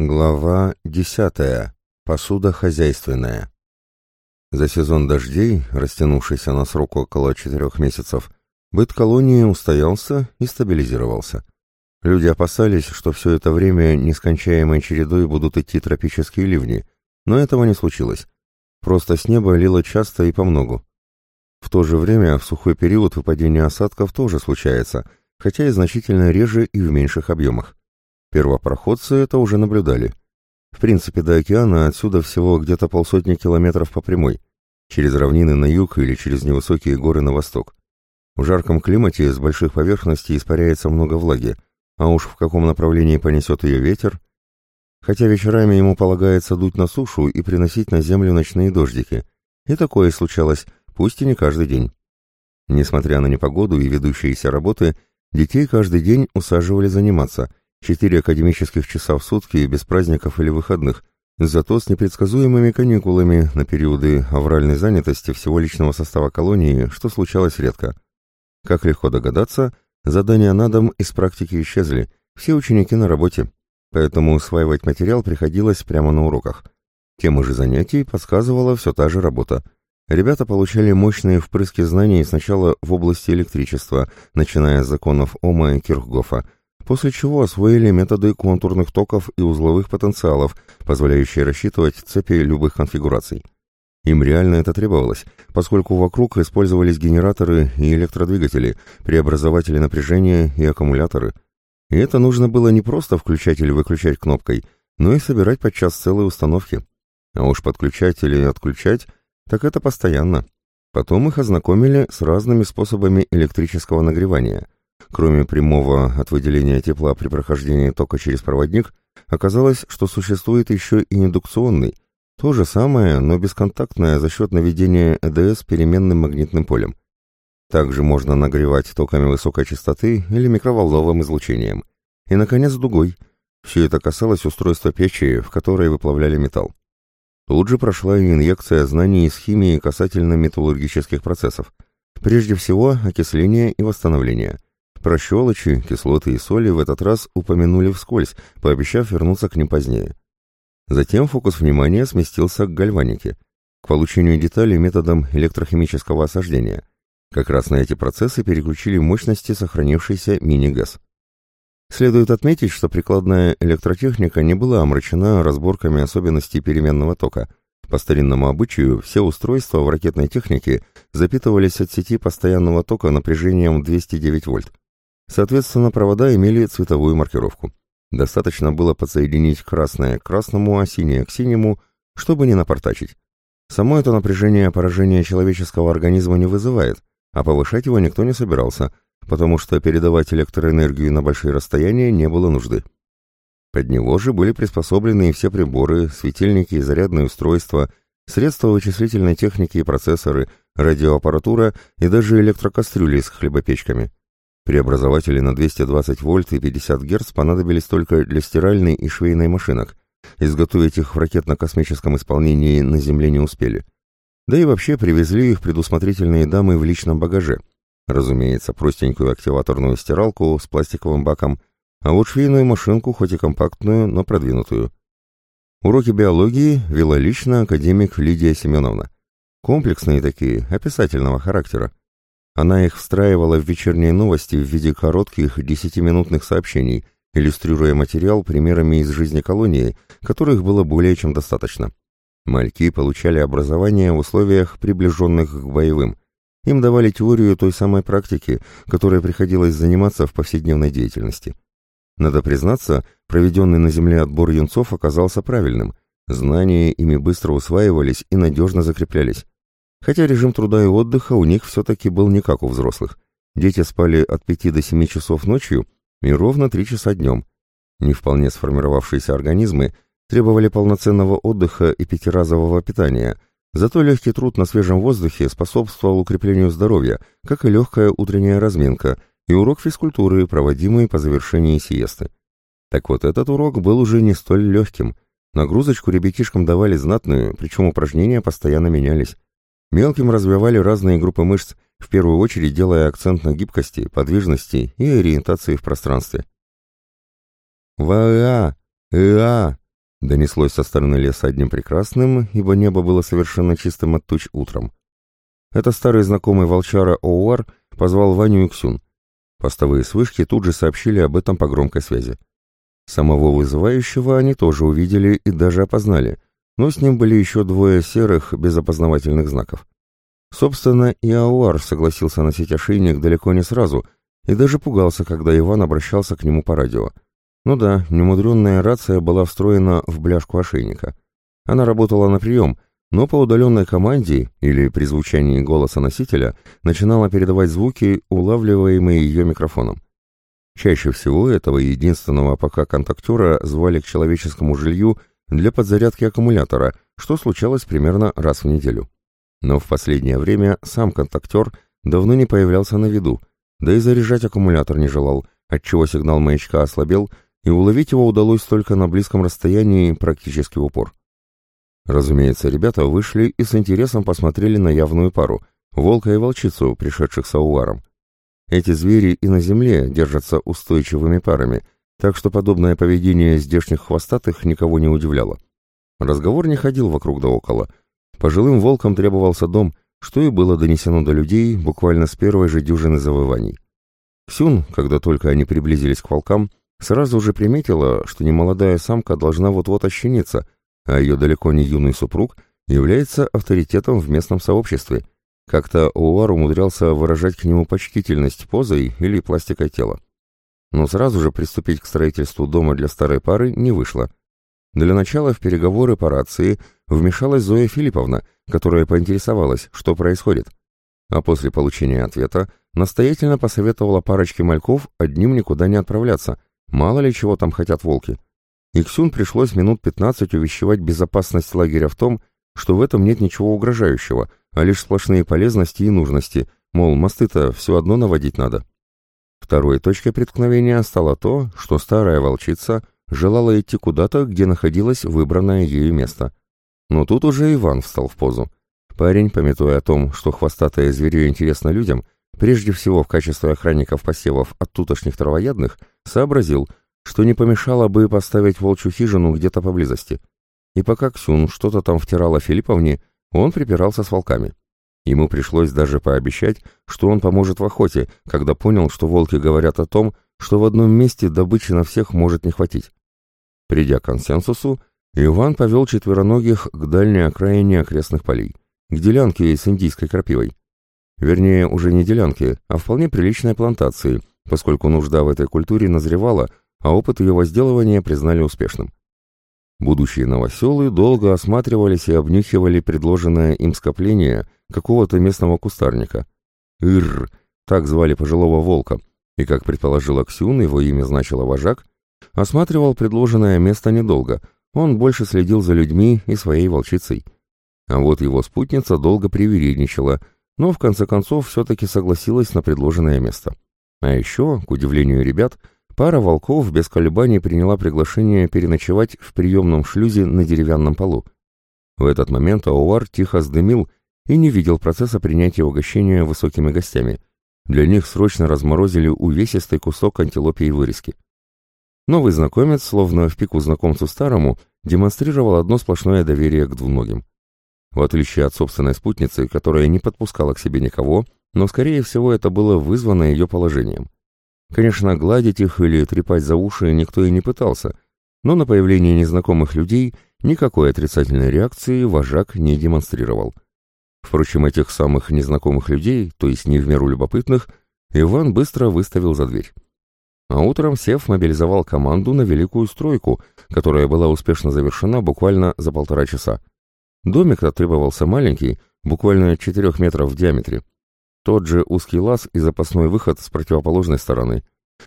Глава десятая. Посуда хозяйственная. За сезон дождей, растянувшийся на срок около четырех месяцев, быт колонии устоялся и стабилизировался. Люди опасались, что все это время нескончаемой чередой будут идти тропические ливни, но этого не случилось. Просто с неба лило часто и помногу. В то же время в сухой период выпадение осадков тоже случается, хотя и значительно реже и в меньших объемах. Первопроходцы это уже наблюдали. В принципе, до океана отсюда всего где-то полсотни километров по прямой, через равнины на юг или через невысокие горы на восток. В жарком климате с больших поверхностей испаряется много влаги, а уж в каком направлении понесет ее ветер, хотя вечерами ему полагается дуть на сушу и приносить на землю ночные дождики. И такое случалось, пусть и не каждый день. Несмотря на непогоду и ведущиеся работы, детей каждый день усаживали заниматься, Четыре академических часа в сутки без праздников или выходных, зато с непредсказуемыми каникулами на периоды авральной занятости всего личного состава колонии, что случалось редко. Как легко догадаться, задания на дом из практики исчезли, все ученики на работе, поэтому усваивать материал приходилось прямо на уроках. Темы же занятий подсказывала все та же работа. Ребята получали мощные впрыски знаний сначала в области электричества, начиная с законов Ома и Кирхгофа, после чего освоили методы контурных токов и узловых потенциалов, позволяющие рассчитывать цепи любых конфигураций. Им реально это требовалось, поскольку вокруг использовались генераторы и электродвигатели, преобразователи напряжения и аккумуляторы. И это нужно было не просто включать или выключать кнопкой, но и собирать подчас целые установки. А уж подключать или отключать, так это постоянно. Потом их ознакомили с разными способами электрического нагревания – Кроме прямого от выделения тепла при прохождении тока через проводник, оказалось, что существует еще и индукционный, то же самое, но бесконтактное за счет наведения ЭДС переменным магнитным полем. Также можно нагревать токами высокой частоты или микроволновым излучением. И, наконец, дугой. Все это касалось устройства печи, в которой выплавляли металл. Тут же прошла и инъекция знаний из химии касательно металлургических процессов. Прежде всего, окисления и восстановления – про щелочи, кислоты и соли в этот раз упомянули вскользь, пообещав вернуться к ним позднее. Затем фокус внимания сместился к гальванике, к получению деталей методом электрохимического осаждения. Как раз на эти процессы переключили мощности сохранившейся мини-ГЭС. Следует отметить, что прикладная электротехника не была омрачена разборками особенностей переменного тока. По старинному обычаю, все устройства в ракетной технике запитывались от сети постоянного тока напряжением 209 вольт. Соответственно, провода имели цветовую маркировку. Достаточно было подсоединить красное к красному, а синее к синему, чтобы не напортачить. Само это напряжение поражения человеческого организма не вызывает, а повышать его никто не собирался, потому что передавать электроэнергию на большие расстояния не было нужды. Под него же были приспособлены все приборы, светильники и зарядные устройства, средства вычислительной техники и процессоры, радиоаппаратура и даже электрокастрюли с хлебопечками. Преобразователи на 220 вольт и 50 Гц понадобились только для стиральной и швейной машинок. Изготовить их в ракетно-космическом исполнении на Земле не успели. Да и вообще привезли их предусмотрительные дамы в личном багаже. Разумеется, простенькую активаторную стиралку с пластиковым баком, а вот швейную машинку, хоть и компактную, но продвинутую. Уроки биологии вела лично академик Лидия Семеновна. Комплексные такие, описательного характера. Она их встраивала в вечерние новости в виде коротких десятиминутных сообщений, иллюстрируя материал примерами из жизни колонии, которых было более чем достаточно. Мальки получали образование в условиях, приближенных к боевым. Им давали теорию той самой практики, которой приходилось заниматься в повседневной деятельности. Надо признаться, проведенный на земле отбор юнцов оказался правильным. Знания ими быстро усваивались и надежно закреплялись. Хотя режим труда и отдыха у них все-таки был не как у взрослых. Дети спали от 5 до 7 часов ночью и ровно 3 часа днем. Не вполне сформировавшиеся организмы требовали полноценного отдыха и пятиразового питания, зато легкий труд на свежем воздухе способствовал укреплению здоровья, как и легкая утренняя разминка и урок физкультуры, проводимый по завершении сиесты. Так вот, этот урок был уже не столь легким. Нагрузочку ребятишкам давали знатную, причем упражнения постоянно менялись. Мелким развивали разные группы мышц, в первую очередь делая акцент на гибкости, подвижности и ориентации в пространстве. «Ва-а! Иа!» Донеслось со стороны леса одним прекрасным, ибо небо было совершенно чистым от туч утром. Это старый знакомый волчара Оуар позвал Ваню и Ксюн. Постовые с вышки тут же сообщили об этом по громкой связи. Самого вызывающего они тоже увидели и даже опознали, но с ним были еще двое серых, без опознавательных знаков. Собственно, и Ауар согласился носить ошейник далеко не сразу и даже пугался, когда Иван обращался к нему по радио. Ну да, немудренная рация была встроена в бляшку ошейника. Она работала на прием, но по удаленной команде или при звучании голоса носителя начинала передавать звуки, улавливаемые ее микрофоном. Чаще всего этого единственного пока контактера звали к человеческому жилью для подзарядки аккумулятора, что случалось примерно раз в неделю. Но в последнее время сам контактер давно не появлялся на виду, да и заряжать аккумулятор не желал, отчего сигнал маячка ослабел, и уловить его удалось только на близком расстоянии практически в упор. Разумеется, ребята вышли и с интересом посмотрели на явную пару — волка и волчицу, пришедших с ауаром. Эти звери и на земле держатся устойчивыми парами, так что подобное поведение здешних хвостатых никого не удивляло. Разговор не ходил вокруг да около. Пожилым волкам требовался дом, что и было донесено до людей буквально с первой же дюжины завываний. Ксюн, когда только они приблизились к волкам, сразу же приметила, что немолодая самка должна вот-вот ощениться, а ее далеко не юный супруг является авторитетом в местном сообществе — как-то Уар умудрялся выражать к нему почтительность позой или пластикой тела. Но сразу же приступить к строительству дома для старой пары не вышло. Для начала в переговоры по рации вмешалась Зоя Филипповна, которая поинтересовалась, что происходит. А после получения ответа настоятельно посоветовала парочке мальков одним никуда не отправляться, мало ли чего там хотят волки. Иксюн пришлось минут пятнадцать увещевать безопасность лагеря в том, что в этом нет ничего угрожающего, а лишь сплошные полезности и нужности, мол, мосты-то все одно наводить надо. Второй точкой преткновения стало то, что старая волчица желала идти куда-то, где находилось выбранное ею место. Но тут уже Иван встал в позу. Парень, пометуя о том, что хвостатое зверье интересно людям, прежде всего в качестве охранников посевов от тутошних травоядных, сообразил, что не помешало бы поставить волчью хижину где-то поблизости. И пока Ксюн что-то там втирала Филипповне, он припирался с волками. Ему пришлось даже пообещать, что он поможет в охоте, когда понял, что волки говорят о том, что в одном месте добычи на всех может не хватить. Придя к консенсусу, Иван повел четвероногих к дальней окраине окрестных полей, к делянке с индийской крапивой. Вернее, уже не делянке, а вполне приличной плантации, поскольку нужда в этой культуре назревала, а опыт ее возделывания признали успешным. Будущие новоселы долго осматривались и обнюхивали предложенное им скопление какого-то местного кустарника. Ирр, так звали пожилого волка, и, как предположила Ксюн, его имя значило вожак, осматривал предложенное место недолго, он больше следил за людьми и своей волчицей. А вот его спутница долго привередничала, но в конце концов все-таки согласилась на предложенное место. А еще, к удивлению ребят, Пара волков без колебаний приняла приглашение переночевать в приемном шлюзе на деревянном полу. В этот момент Ауар тихо сдымил и не видел процесса принятия угощения высокими гостями. Для них срочно разморозили увесистый кусок антилопии вырезки. Новый знакомец, словно в пику знакомцу старому, демонстрировал одно сплошное доверие к двуногим. В отличие от собственной спутницы, которая не подпускала к себе никого, но, скорее всего, это было вызвано ее положением. Конечно, гладить их или трепать за уши никто и не пытался, но на появление незнакомых людей никакой отрицательной реакции вожак не демонстрировал. Впрочем, этих самых незнакомых людей, то есть не в меру любопытных, Иван быстро выставил за дверь. А утром Сев мобилизовал команду на великую стройку, которая была успешно завершена буквально за полтора часа. Домик требовался маленький, буквально 4 метров в диаметре. Тот же узкий лаз и запасной выход с противоположной стороны.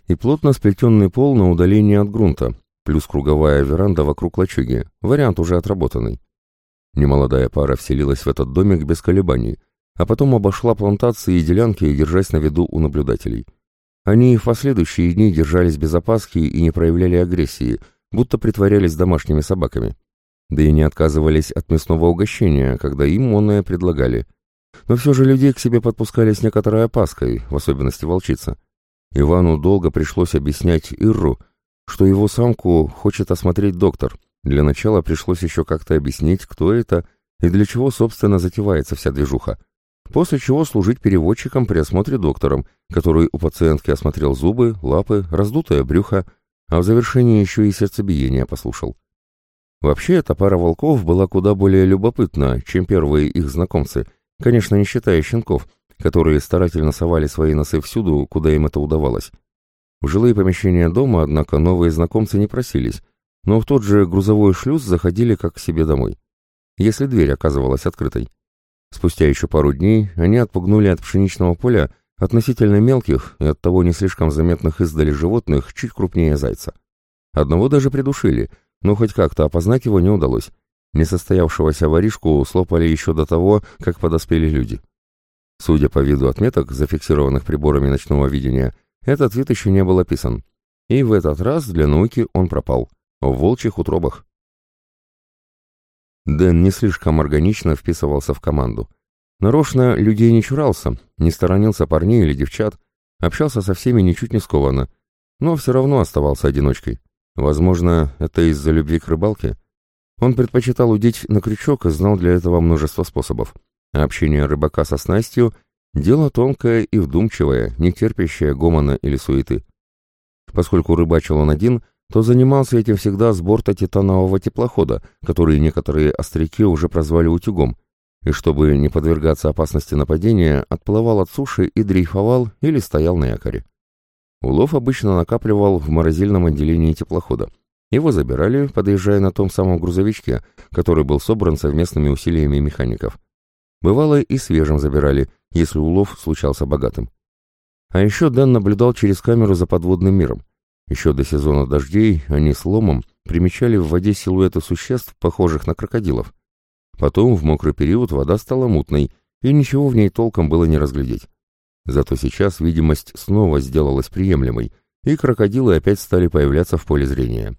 И плотно сплетенный пол на удалении от грунта, плюс круговая веранда вокруг лачуги, вариант уже отработанный. Немолодая пара вселилась в этот домик без колебаний, а потом обошла плантации и делянки, держась на виду у наблюдателей. Они и в последующие дни держались без опаски и не проявляли агрессии, будто притворялись домашними собаками. Да и не отказывались от мясного угощения, когда им онное предлагали – но все же людей к себе подпускали с некоторой опаской, в особенности волчица. Ивану долго пришлось объяснять Ирру, что его самку хочет осмотреть доктор, Для начала пришлось еще как-то объяснить, кто это и для чего, собственно, затевается вся движуха. После чего служить переводчиком при осмотре доктором, который у пациентки осмотрел зубы, лапы, раздутое брюхо, а в завершении еще и сердцебиение послушал. Вообще, эта пара волков была куда более любопытна, чем первые их знакомцы, конечно, не считая щенков, которые старательно совали свои носы всюду, куда им это удавалось. В жилые помещения дома, однако, новые знакомцы не просились, но в тот же грузовой шлюз заходили как к себе домой, если дверь оказывалась открытой. Спустя еще пару дней они отпугнули от пшеничного поля относительно мелких и оттого не слишком заметных издали животных чуть крупнее зайца. Одного даже придушили, но хоть как-то опознать его не удалось. Несостоявшегося воришку слопали еще до того, как подоспели люди. Судя по виду отметок, зафиксированных приборами ночного видения, этот вид еще не был описан. И в этот раз для науки он пропал. В волчьих утробах. Дэн не слишком органично вписывался в команду. Нарочно людей не чурался, не сторонился парней или девчат, общался со всеми ничуть не скованно, но все равно оставался одиночкой. Возможно, это из-за любви к рыбалке. Он предпочитал удить на крючок и знал для этого множество способов. Общение рыбака со снастью — дело тонкое и вдумчивое, не терпящее гомона или суеты. Поскольку рыбачил он один, то занимался этим всегда с борта титанового теплохода, который некоторые остряки уже прозвали утюгом, и чтобы не подвергаться опасности нападения, отплывал от суши и дрейфовал или стоял на якоре. Улов обычно накапливал в морозильном отделении теплохода. Его забирали, подъезжая на том самом грузовичке, который был собран совместными усилиями механиков. Бывало и свежим забирали, если улов случался богатым. А еще Дэн наблюдал через камеру за подводным миром. Еще до сезона дождей они с ломом примечали в воде силуэты существ, похожих на крокодилов. Потом, в мокрый период, вода стала мутной, и ничего в ней толком было не разглядеть. Зато сейчас видимость снова сделалась приемлемой, и крокодилы опять стали появляться в поле зрения.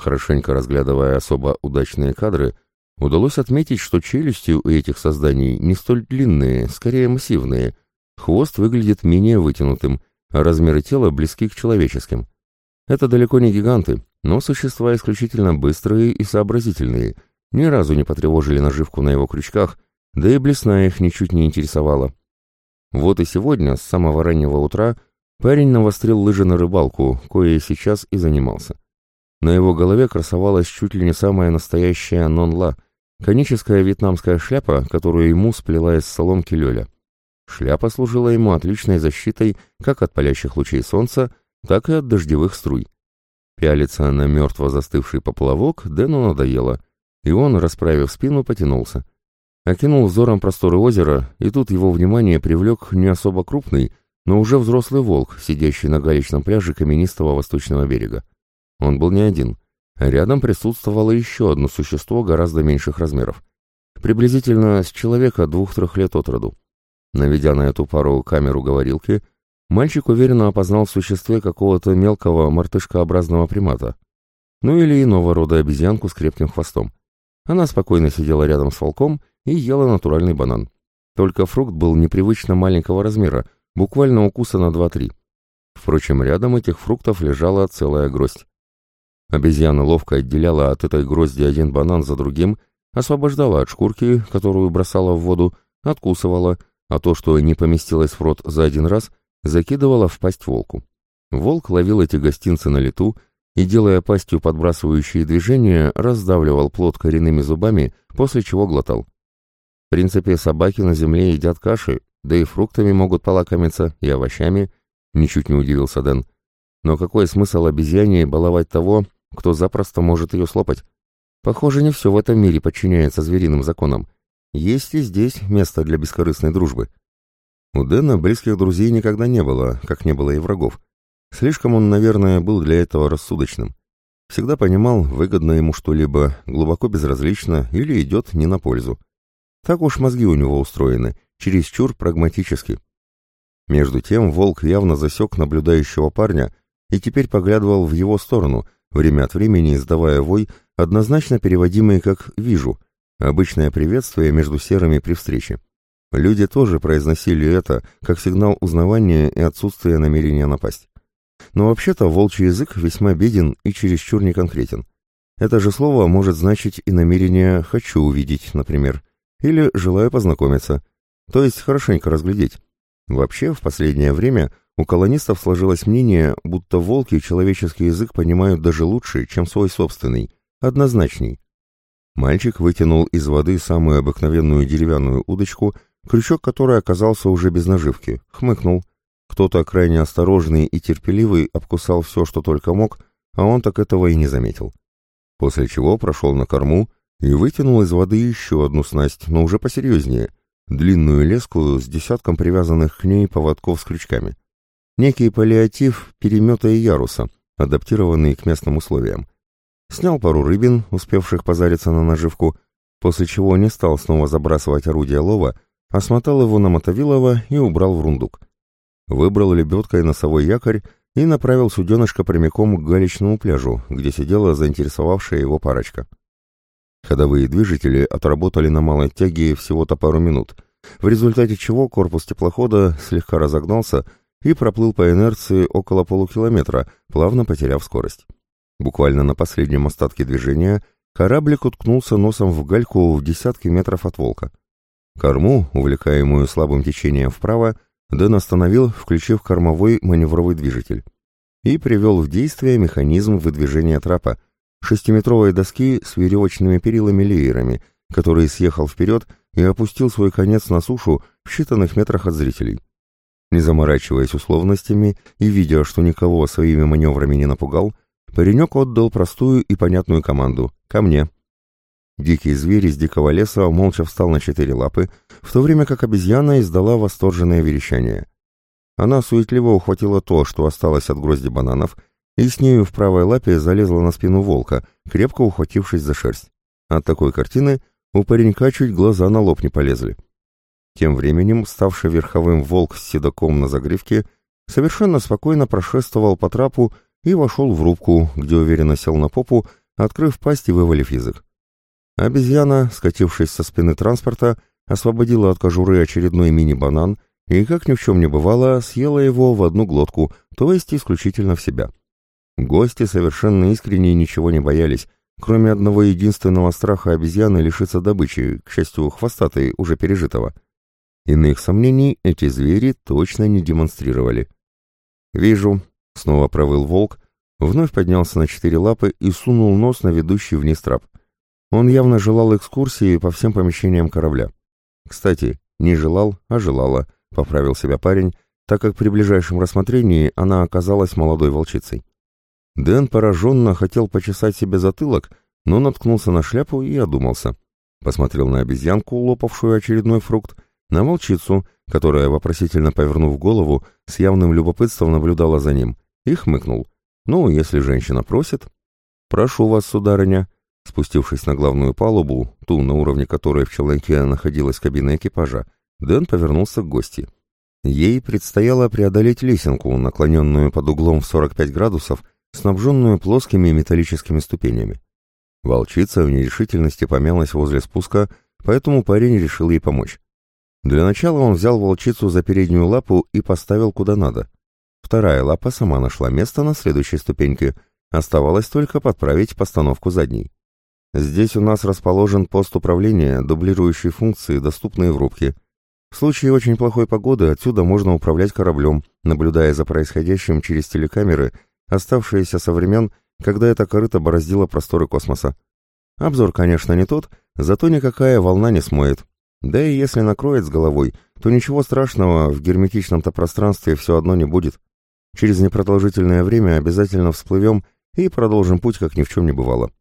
Хорошенько разглядывая особо удачные кадры, удалось отметить, что челюсти у этих созданий не столь длинные, скорее массивные, хвост выглядит менее вытянутым, а размеры тела близки к человеческим. Это далеко не гиганты, но существа исключительно быстрые и сообразительные, ни разу не потревожили наживку на его крючках, да и блесна их ничуть не интересовала. Вот и сегодня, с самого раннего утра, парень навострил лыжи на рыбалку, кое сейчас и занимался. На его голове красовалась чуть ли не самая настоящая нон-ла, коническая вьетнамская шляпа, которую ему сплела из соломки Лёля. Шляпа служила ему отличной защитой как от палящих лучей солнца, так и от дождевых струй. Пялиться на мертво застывший поплавок Дэну надоело, и он, расправив спину, потянулся. Окинул взором просторы озера, и тут его внимание привлек не особо крупный, но уже взрослый волк, сидящий на галечном пляже каменистого восточного берега. Он был не один. Рядом присутствовало еще одно существо гораздо меньших размеров. Приблизительно с человека двух-трех лет от роду. Наведя на эту пару камеру говорилки, мальчик уверенно опознал в существе какого-то мелкого мартышкообразного примата. Ну или иного рода обезьянку с крепким хвостом. Она спокойно сидела рядом с волком и ела натуральный банан. Только фрукт был непривычно маленького размера, буквально укуса на 2-3. Впрочем, рядом этих фруктов лежала целая гроздь. Обезьяна ловко отделяла от этой грозди один банан за другим, освобождала от шкурки, которую бросала в воду, откусывала, а то, что не поместилось в рот за один раз, закидывала в пасть волку. Волк ловил эти гостинцы на лету и, делая пастью подбрасывающие движения, раздавливал плод коренными зубами, после чего глотал. В принципе, собаки на земле едят каши, да и фруктами могут полакомиться, и овощами, ничуть не удивился Дэн. Но какой смысл обезьяне баловать того, кто запросто может ее слопать? Похоже, не все в этом мире подчиняется звериным законам. Есть и здесь место для бескорыстной дружбы. У Дэна близких друзей никогда не было, как не было и врагов. Слишком он, наверное, был для этого рассудочным. Всегда понимал, выгодно ему что-либо, глубоко безразлично или идет не на пользу. Так уж мозги у него устроены, чересчур прагматически. Между тем волк явно засек наблюдающего парня и теперь поглядывал в его сторону, время от времени издавая вой, однозначно переводимый как «вижу», обычное приветствие между серыми при встрече. Люди тоже произносили это как сигнал узнавания и отсутствия намерения напасть. Но вообще-то волчий язык весьма беден и чересчур неконкретен. Это же слово может значить и намерение «хочу увидеть», например, или «желаю познакомиться», то есть хорошенько разглядеть. Вообще, в последнее время у колонистов сложилось мнение, будто волки человеческий язык понимают даже лучше, чем свой собственный, однозначней. Мальчик вытянул из воды самую обыкновенную деревянную удочку, крючок которой оказался уже без наживки, хмыкнул. Кто-то крайне осторожный и терпеливый обкусал все, что только мог, а он так этого и не заметил после чего прошел на корму и вытянул из воды еще одну снасть, но уже посерьезнее, длинную леску с десятком привязанных к ней поводков с крючками. Некий паллиатив перемета и яруса, адаптированный к местным условиям. Снял пару рыбин, успевших позариться на наживку, после чего не стал снова забрасывать орудие лова, а его на мотовилово и убрал в рундук. Выбрал лебедкой носовой якорь и направил суденышко прямиком к галечному пляжу, где сидела заинтересовавшая его парочка. Ходовые движители отработали на малой тяге всего-то пару минут, в результате чего корпус теплохода слегка разогнался и проплыл по инерции около полукилометра, плавно потеряв скорость. Буквально на последнем остатке движения кораблик уткнулся носом в гальку в десятки метров от волка. Корму, увлекаемую слабым течением вправо, Дэн остановил, включив кормовой маневровый движитель, и привел в действие механизм выдвижения трапа, шестиметровой доски с веревочными перилами-леерами, который съехал вперед и опустил свой конец на сушу в считанных метрах от зрителей. Не заморачиваясь условностями и видя, что никого своими маневрами не напугал, паренек отдал простую и понятную команду «Ко мне». Дикий зверь из дикого леса молча встал на четыре лапы, в то время как обезьяна издала восторженное верещание. Она суетливо ухватила то, что осталось от грозди бананов, и с нею в правой лапе залезла на спину волка, крепко ухватившись за шерсть. От такой картины у паренька чуть глаза на лоб не полезли. Тем временем, ставший верховым волк с седаком на загривке, совершенно спокойно прошествовал по трапу и вошел в рубку, где уверенно сел на попу, открыв пасть и вывалив язык. Обезьяна, скатившись со спины транспорта, освободила от кожуры очередной мини-банан и, как ни в чем не бывало, съела его в одну глотку, то есть исключительно в себя. Гости совершенно искренне ничего не боялись, кроме одного единственного страха обезьяны лишиться добычи, к счастью, хвостатой, уже пережитого. Иных сомнений эти звери точно не демонстрировали. «Вижу», — снова провыл волк, вновь поднялся на четыре лапы и сунул нос на ведущий вниз трап. Он явно желал экскурсии по всем помещениям корабля. Кстати, не желал, а желала, поправил себя парень, так как при ближайшем рассмотрении она оказалась молодой волчицей. Дэн пораженно хотел почесать себе затылок, но наткнулся на шляпу и одумался. Посмотрел на обезьянку, лопавшую очередной фрукт, на волчицу, которая, вопросительно повернув голову, с явным любопытством наблюдала за ним, и хмыкнул. «Ну, если женщина просит...» «Прошу вас, сударыня», Спустившись на главную палубу, ту, на уровне которой в челноке находилась кабина экипажа, Дэн повернулся к гости. Ей предстояло преодолеть лесенку, наклоненную под углом в 45 градусов, снабженную плоскими металлическими ступенями. Волчица в нерешительности помялась возле спуска, поэтому парень решил ей помочь. Для начала он взял волчицу за переднюю лапу и поставил куда надо. Вторая лапа сама нашла место на следующей ступеньке, оставалось только подправить постановку задней. Здесь у нас расположен пост управления, дублирующий функции, доступные в рубке. В случае очень плохой погоды отсюда можно управлять кораблем, наблюдая за происходящим через телекамеры, оставшиеся со времен, когда эта корыта бороздила просторы космоса. Обзор, конечно, не тот, зато никакая волна не смоет. Да и если накроет с головой, то ничего страшного в герметичном-то пространстве все одно не будет. Через непродолжительное время обязательно всплывем и продолжим путь, как ни в чем не бывало.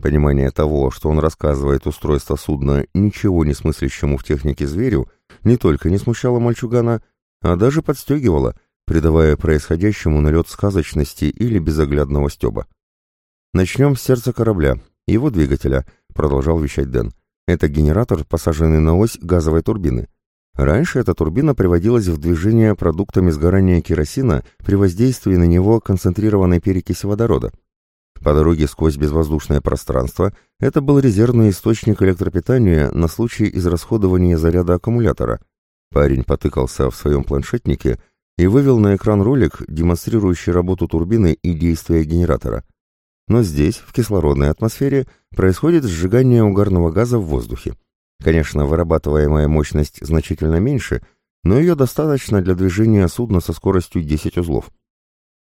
Понимание того, что он рассказывает устройство судна ничего не смыслящему в технике зверю, не только не смущало мальчугана, а даже подстегивало, придавая происходящему налет сказочности или безоглядного стеба. «Начнем с сердца корабля, его двигателя», — продолжал вещать Дэн. «Это генератор, посаженный на ось газовой турбины. Раньше эта турбина приводилась в движение продуктами сгорания керосина при воздействии на него концентрированной перекиси водорода. По дороге сквозь безвоздушное пространство это был резервный источник электропитания на случай израсходования заряда аккумулятора. Парень потыкался в своем планшетнике и вывел на экран ролик, демонстрирующий работу турбины и действия генератора. Но здесь, в кислородной атмосфере, происходит сжигание угарного газа в воздухе. Конечно, вырабатываемая мощность значительно меньше, но ее достаточно для движения судна со скоростью 10 узлов.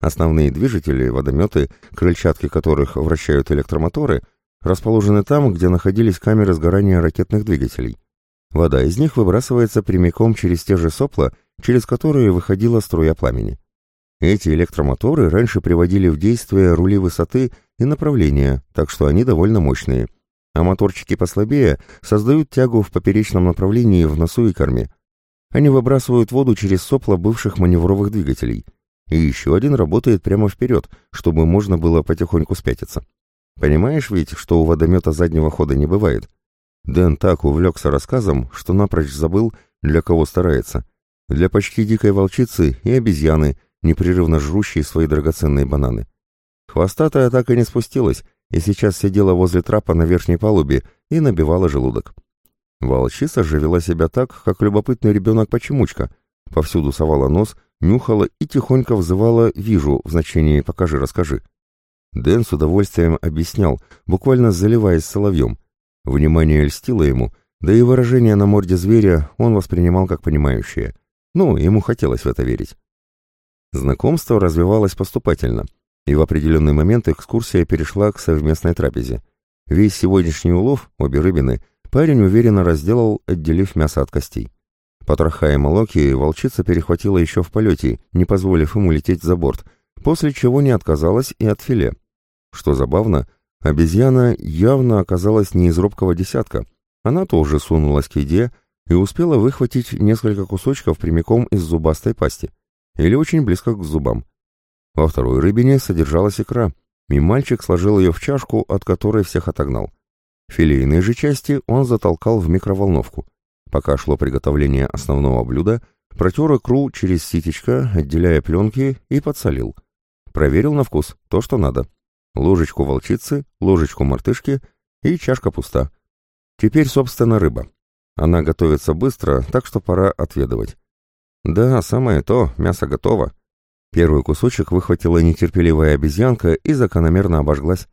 Основные движители, водометы, крыльчатки которых вращают электромоторы, расположены там, где находились камеры сгорания ракетных двигателей. Вода из них выбрасывается прямиком через те же сопла, через которые выходила струя пламени. Эти электромоторы раньше приводили в действие рули высоты и направления, так что они довольно мощные. А моторчики послабее создают тягу в поперечном направлении в носу и корме. Они выбрасывают воду через сопла бывших маневровых двигателей. И еще один работает прямо вперед, чтобы можно было потихоньку спятиться. Понимаешь ведь, что у водомета заднего хода не бывает? Дэн так увлекся рассказом, что напрочь забыл, для кого старается. Для почти дикой волчицы и обезьяны, непрерывно жрущей свои драгоценные бананы. Хвостатая так и не спустилась, и сейчас сидела возле трапа на верхней палубе и набивала желудок. Волчица же вела себя так, как любопытный ребенок-почемучка. Повсюду совала нос, нюхала и тихонько взывала «вижу» в значении «покажи, расскажи». Дэн с удовольствием объяснял, буквально заливаясь соловьем. Внимание льстило ему, да и выражение на морде зверя он воспринимал как понимающее. Ну, ему хотелось в это верить. Знакомство развивалось поступательно, и в определенный момент экскурсия перешла к совместной трапезе. Весь сегодняшний улов, обе рыбины, парень уверенно разделал, отделив мясо от костей. Потроха молоки волчица перехватила еще в полете, не позволив ему лететь за борт, после чего не отказалась и от филе. Что забавно, обезьяна явно оказалась не из робкого десятка. Она тоже сунулась к еде и успела выхватить несколько кусочков прямиком из зубастой пасти или очень близко к зубам. Во второй рыбине содержалась икра, и мальчик сложил ее в чашку, от которой всех отогнал. Филейные же части он затолкал в микроволновку. Пока шло приготовление основного блюда, протер икру через ситечко, отделяя пленки, и подсолил. Проверил на вкус то, что надо. Ложечку волчицы, ложечку мартышки и чашка пуста. Теперь, собственно, рыба. Она готовится быстро, так что пора отведывать. Да, самое то, мясо готово. Первый кусочек выхватила нетерпеливая обезьянка и закономерно обожглась.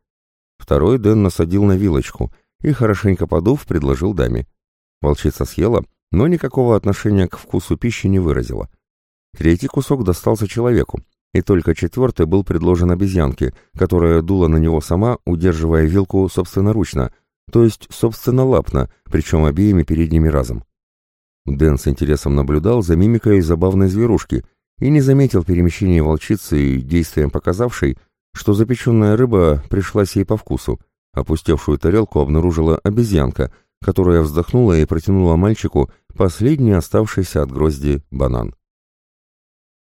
Второй Дэн насадил на вилочку и, хорошенько подув, предложил даме. Волчица съела, но никакого отношения к вкусу пищи не выразила. Третий кусок достался человеку, и только четвертый был предложен обезьянке, которая дула на него сама, удерживая вилку собственноручно, то есть собственнолапно, причем обеими передними разом. Дэн с интересом наблюдал за мимикой забавной зверушки и не заметил перемещения волчицы, действием показавшей, что запеченная рыба пришлась ей по вкусу. Опустевшую тарелку обнаружила обезьянка, которая вздохнула и протянула мальчику последний оставшийся от грозди банан.